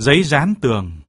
Giấy dán tường.